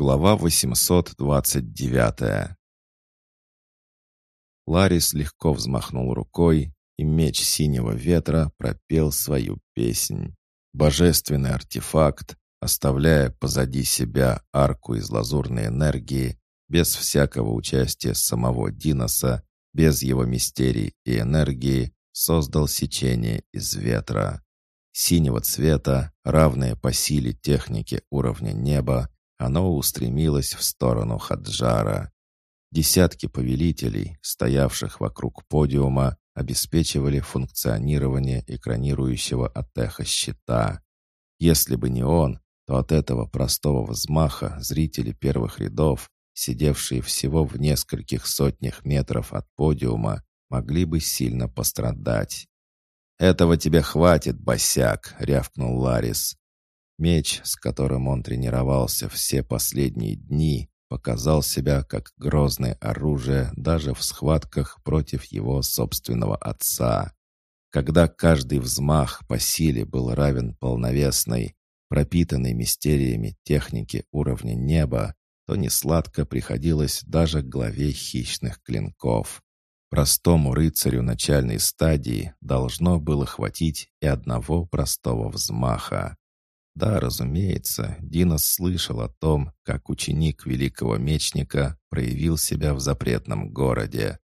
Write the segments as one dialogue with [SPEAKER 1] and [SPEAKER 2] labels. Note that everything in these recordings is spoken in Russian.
[SPEAKER 1] Глава 829 Ларис легко взмахнул рукой, и меч синего ветра пропел свою песнь. Божественный артефакт, оставляя позади себя арку из лазурной энергии, без всякого участия самого Диноса, без его мистерий и энергии, создал сечение из ветра. Синего цвета, равное по силе техники уровня неба, оно устремилось в сторону Хаджара. Десятки повелителей, стоявших вокруг подиума, обеспечивали функционирование экранирующего эхо щита. Если бы не он, то от этого простого взмаха зрители первых рядов, сидевшие всего в нескольких сотнях метров от подиума, могли бы сильно пострадать. «Этого тебе хватит, босяк!» — рявкнул Ларис. Меч, с которым он тренировался все последние дни, показал себя как грозное оружие даже в схватках против его собственного отца. Когда каждый взмах по силе был равен полновесной, пропитанной мистериями техники уровня неба, то несладко приходилось даже главе хищных клинков. Простому рыцарю начальной стадии должно было хватить и одного простого взмаха. Да, разумеется, Динос слышал о том, как ученик великого мечника проявил себя в запретном городе.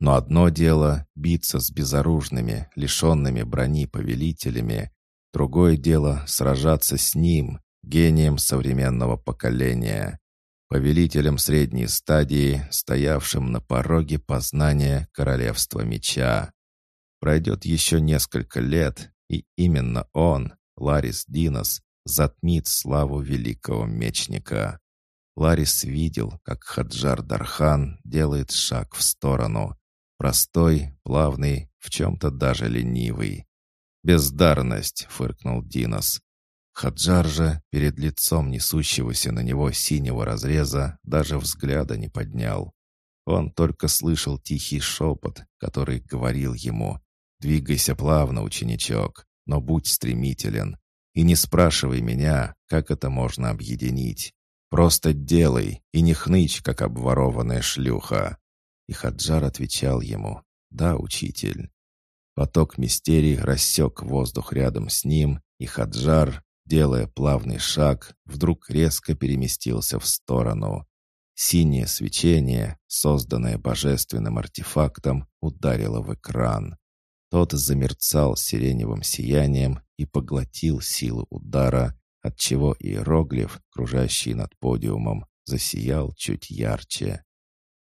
[SPEAKER 1] Но одно дело — биться с безоружными, лишенными брони повелителями, другое дело — сражаться с ним, гением современного поколения, повелителем средней стадии, стоявшим на пороге познания королевства меча. Пройдет еще несколько лет, и именно он, Ларис Динос, затмит славу великого мечника. Ларис видел, как Хаджар Дархан делает шаг в сторону. Простой, плавный, в чем-то даже ленивый. «Бездарность!» — фыркнул Динос. Хаджар же, перед лицом несущегося на него синего разреза, даже взгляда не поднял. Он только слышал тихий шепот, который говорил ему «Двигайся плавно, ученичок, но будь стремителен, и не спрашивай меня, как это можно объединить. Просто делай и не хнычь, как обворованная шлюха». И Хаджар отвечал ему, «Да, учитель». Поток мистерий рассек воздух рядом с ним, и Хаджар, делая плавный шаг, вдруг резко переместился в сторону. Синее свечение, созданное божественным артефактом, ударило в экран. Тот замерцал сиреневым сиянием и поглотил силу удара, отчего иероглиф, кружащий над подиумом, засиял чуть ярче.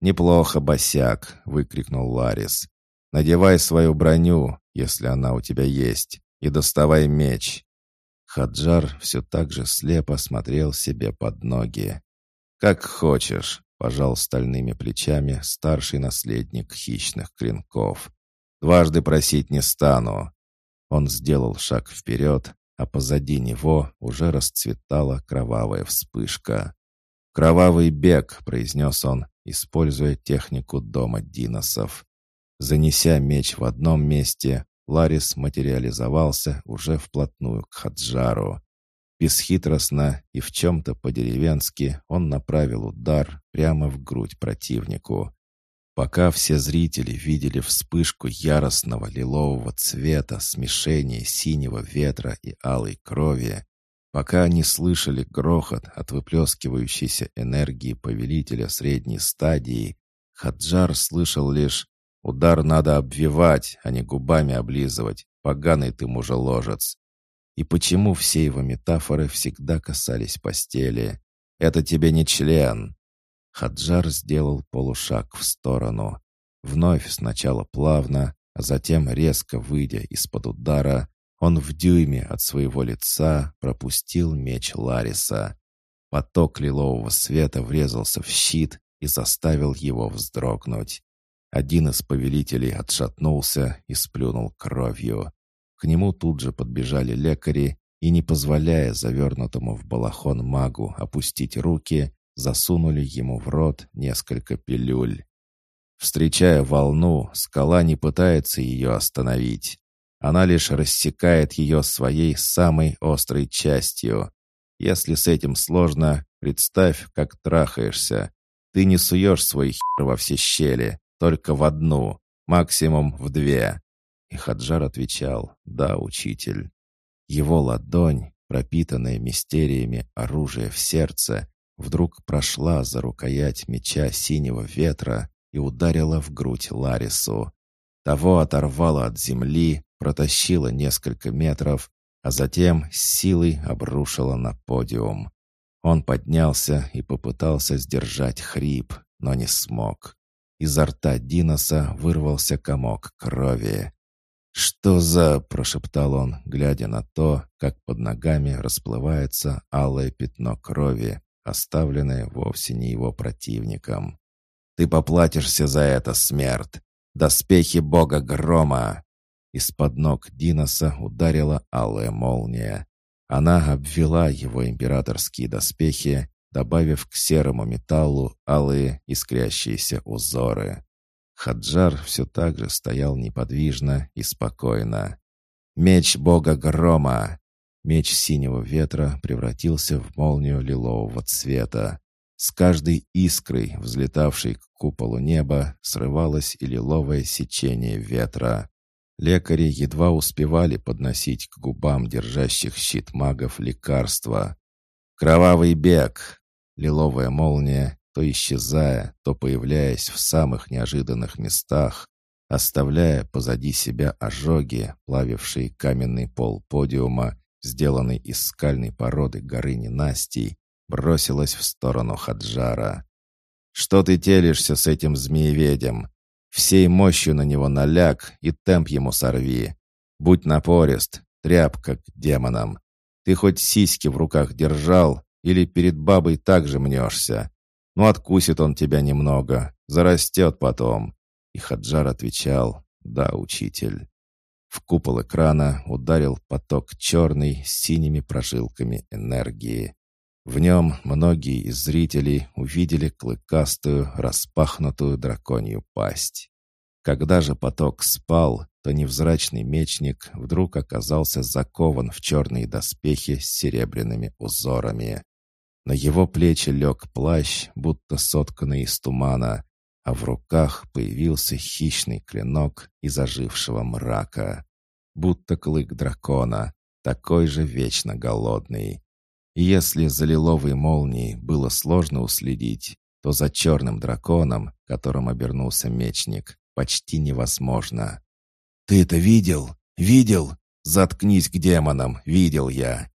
[SPEAKER 1] «Неплохо, босяк!» — выкрикнул Ларис. «Надевай свою броню, если она у тебя есть, и доставай меч!» Хаджар все так же слепо смотрел себе под ноги. «Как хочешь», — пожал стальными плечами старший наследник хищных клинков. Дважды просить не стану». Он сделал шаг вперед, а позади него уже расцветала кровавая вспышка. «Кровавый бег», — произнес он, используя технику дома Диносов. Занеся меч в одном месте, Ларис материализовался уже вплотную к Хаджару. Бесхитростно и в чем-то по-деревенски он направил удар прямо в грудь противнику. Пока все зрители видели вспышку яростного лилового цвета смешения синего ветра и алой крови, пока они слышали грохот от выплескивающейся энергии повелителя средней стадии, Хаджар слышал лишь «Удар надо обвивать, а не губами облизывать, поганый ты мужеложец». И почему все его метафоры всегда касались постели? «Это тебе не член, Хаджар сделал полушаг в сторону. Вновь сначала плавно, а затем резко выйдя из-под удара, он в дюйме от своего лица пропустил меч Лариса. Поток лилового света врезался в щит и заставил его вздрогнуть. Один из повелителей отшатнулся и сплюнул кровью. К нему тут же подбежали лекари и, не позволяя завернутому в балахон магу опустить руки, засунули ему в рот несколько пилюль. Встречая волну, скала не пытается ее остановить. Она лишь рассекает ее своей самой острой частью. Если с этим сложно, представь, как трахаешься. Ты не суешь свой хер во все щели, только в одну, максимум в две». И Хаджар отвечал, «Да, учитель». Его ладонь, пропитанная мистериями оружия в сердце, вдруг прошла за рукоять меча синего ветра и ударила в грудь Ларису. Того оторвало от земли, протащило несколько метров, а затем силой обрушило на подиум. Он поднялся и попытался сдержать хрип, но не смог. Изо рта Диноса вырвался комок крови. «Что за...» — прошептал он, глядя на то, как под ногами расплывается алое пятно крови, оставленное вовсе не его противником. «Ты поплатишься за это, смерть! Доспехи бога грома!» Из-под ног Диноса ударила алая молния. Она обвела его императорские доспехи, добавив к серому металлу алые искрящиеся узоры. Хаджар все так же стоял неподвижно и спокойно. «Меч бога грома!» Меч синего ветра превратился в молнию лилового цвета. С каждой искрой, взлетавшей к куполу неба, срывалось и лиловое сечение ветра. Лекари едва успевали подносить к губам держащих щит магов лекарства. «Кровавый бег!» Лиловая молния, то исчезая, то появляясь в самых неожиданных местах, оставляя позади себя ожоги, плавившие каменный пол подиума сделанный из скальной породы горы ненастий, бросилась в сторону Хаджара. «Что ты телишься с этим змееведем? Всей мощью на него наляг и темп ему сорви. Будь напорист, тряпка к демонам. Ты хоть сиськи в руках держал или перед бабой так же мнешься? Ну, откусит он тебя немного, зарастет потом». И Хаджар отвечал, «Да, учитель». В купол экрана ударил поток черный с синими прожилками энергии. В нем многие из зрителей увидели клыкастую, распахнутую драконью пасть. Когда же поток спал, то невзрачный мечник вдруг оказался закован в черные доспехи с серебряными узорами. На его плечи лег плащ, будто сотканный из тумана, а в руках появился хищный клинок из ожившего мрака, будто клык дракона, такой же вечно голодный. И если за лиловой молнией было сложно уследить, то за черным драконом, которым обернулся мечник, почти невозможно. «Ты это видел? Видел? Заткнись к демонам, видел я!»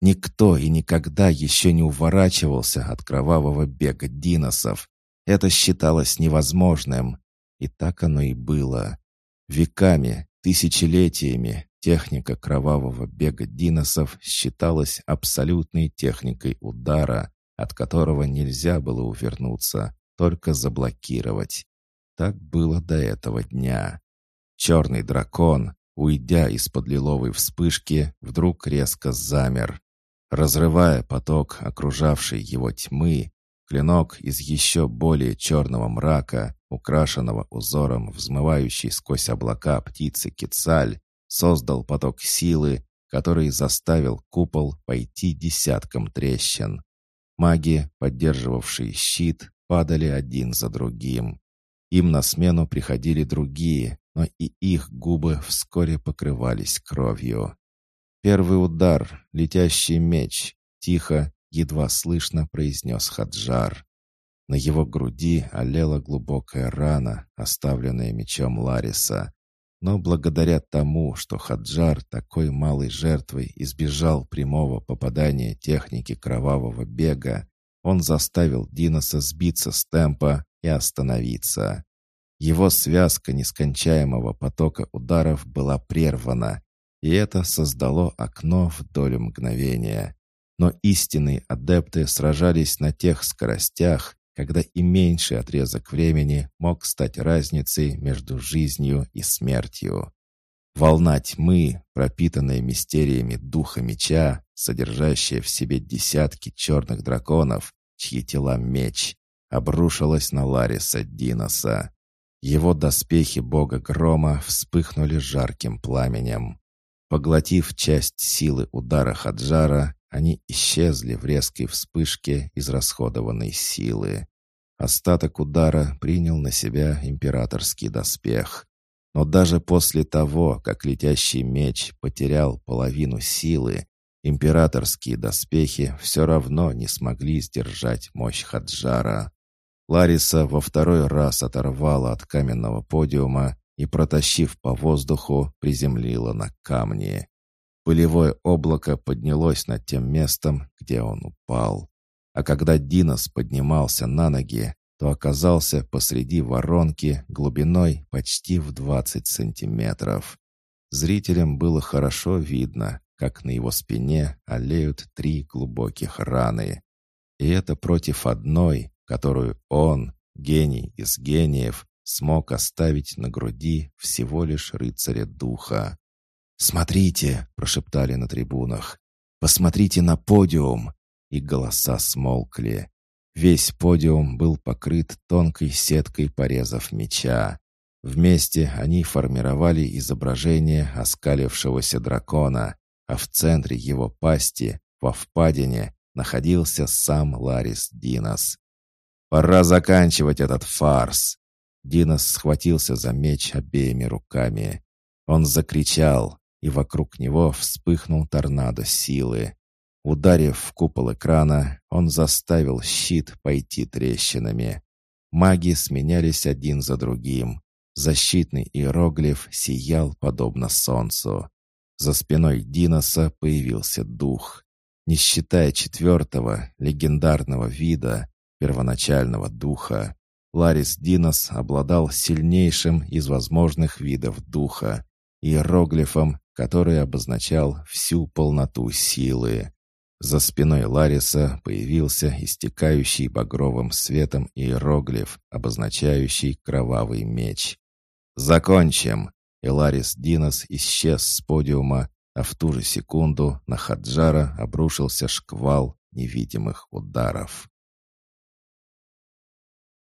[SPEAKER 1] Никто и никогда еще не уворачивался от кровавого бега диносов. Это считалось невозможным. И так оно и было. Веками, тысячелетиями техника кровавого бега диносов считалась абсолютной техникой удара, от которого нельзя было увернуться, только заблокировать. Так было до этого дня. Черный дракон, уйдя из-под лиловой вспышки, вдруг резко замер. Разрывая поток окружавшей его тьмы, Клинок из еще более черного мрака, украшенного узором, взмывающей сквозь облака птицы Кицаль, создал поток силы, который заставил купол пойти десяткам трещин. Маги, поддерживавшие щит, падали один за другим. Им на смену приходили другие, но и их губы вскоре покрывались кровью. Первый удар, летящий меч, тихо, едва слышно произнес Хаджар. На его груди олела глубокая рана, оставленная мечом Лариса. Но благодаря тому, что Хаджар такой малой жертвой избежал прямого попадания техники кровавого бега, он заставил Диноса сбиться с темпа и остановиться. Его связка нескончаемого потока ударов была прервана, и это создало окно в долю мгновения. Но истинные адепты сражались на тех скоростях, когда и меньший отрезок времени мог стать разницей между жизнью и смертью. Волна тьмы, пропитанная мистериями духа меча, содержащая в себе десятки черных драконов, чьи тела меч, обрушилась на Лариса Диноса. Его доспехи бога грома вспыхнули жарким пламенем. Поглотив часть силы удара Хаджара, они исчезли в резкой вспышке израсходованной силы. Остаток удара принял на себя императорский доспех. Но даже после того, как летящий меч потерял половину силы, императорские доспехи все равно не смогли сдержать мощь Хаджара. Лариса во второй раз оторвала от каменного подиума и, протащив по воздуху, приземлила на камни. Пылевое облако поднялось над тем местом, где он упал. А когда Динос поднимался на ноги, то оказался посреди воронки глубиной почти в 20 сантиметров. Зрителям было хорошо видно, как на его спине олеют три глубоких раны. И это против одной, которую он, гений из гениев, смог оставить на груди всего лишь рыцаря духа. «Смотрите!» — прошептали на трибунах. «Посмотрите на подиум!» И голоса смолкли. Весь подиум был покрыт тонкой сеткой порезов меча. Вместе они формировали изображение оскалившегося дракона, а в центре его пасти, во впадине, находился сам Ларис Динос. «Пора заканчивать этот фарс!» Динос схватился за меч обеими руками. Он закричал, и вокруг него вспыхнул торнадо силы. Ударив в купол экрана, он заставил щит пойти трещинами. Маги сменялись один за другим. Защитный иероглиф сиял подобно солнцу. За спиной Диноса появился дух. Не считая четвертого, легендарного вида, первоначального духа, Ларис Динос обладал сильнейшим из возможных видов духа, иероглифом, который обозначал всю полноту силы. За спиной Лариса появился истекающий багровым светом иероглиф, обозначающий кровавый меч. «Закончим!» И Ларис Динос исчез с подиума, а в ту же секунду на Хаджара обрушился шквал невидимых ударов.